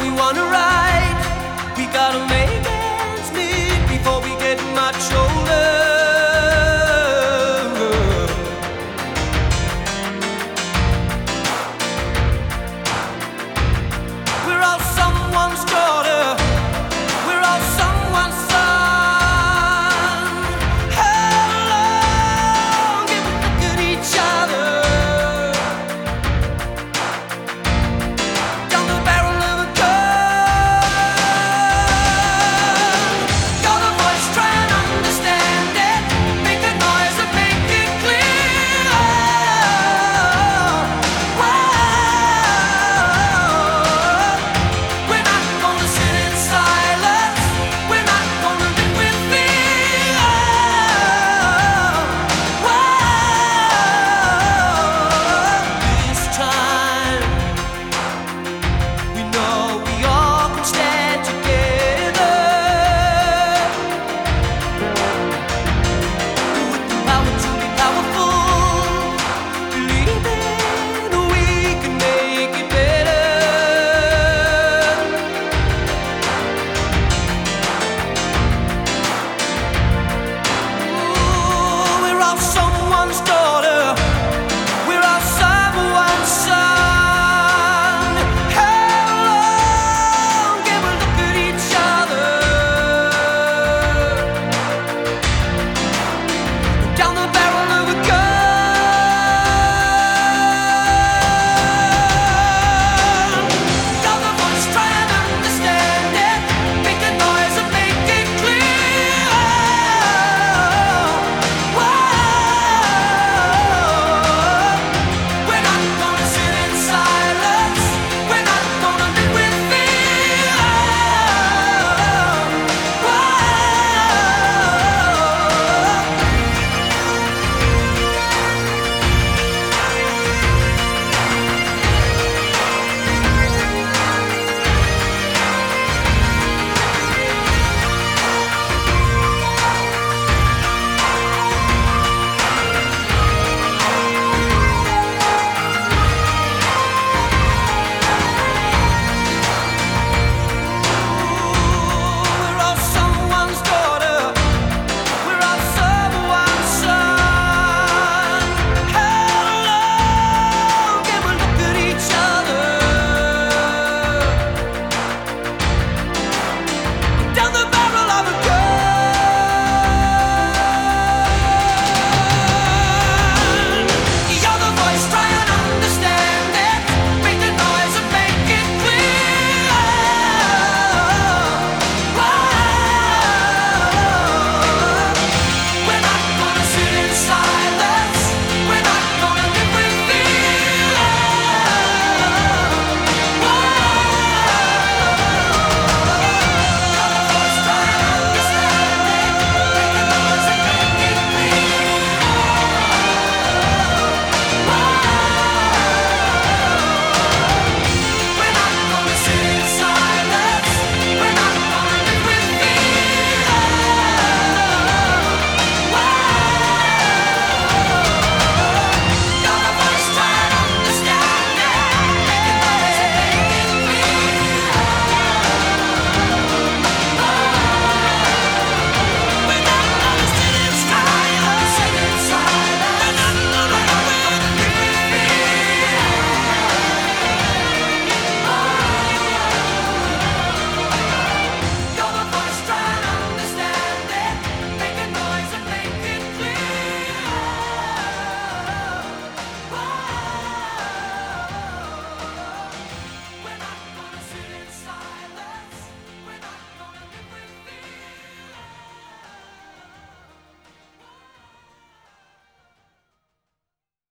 we wanna ride. We gotta make ends meet before we get much older.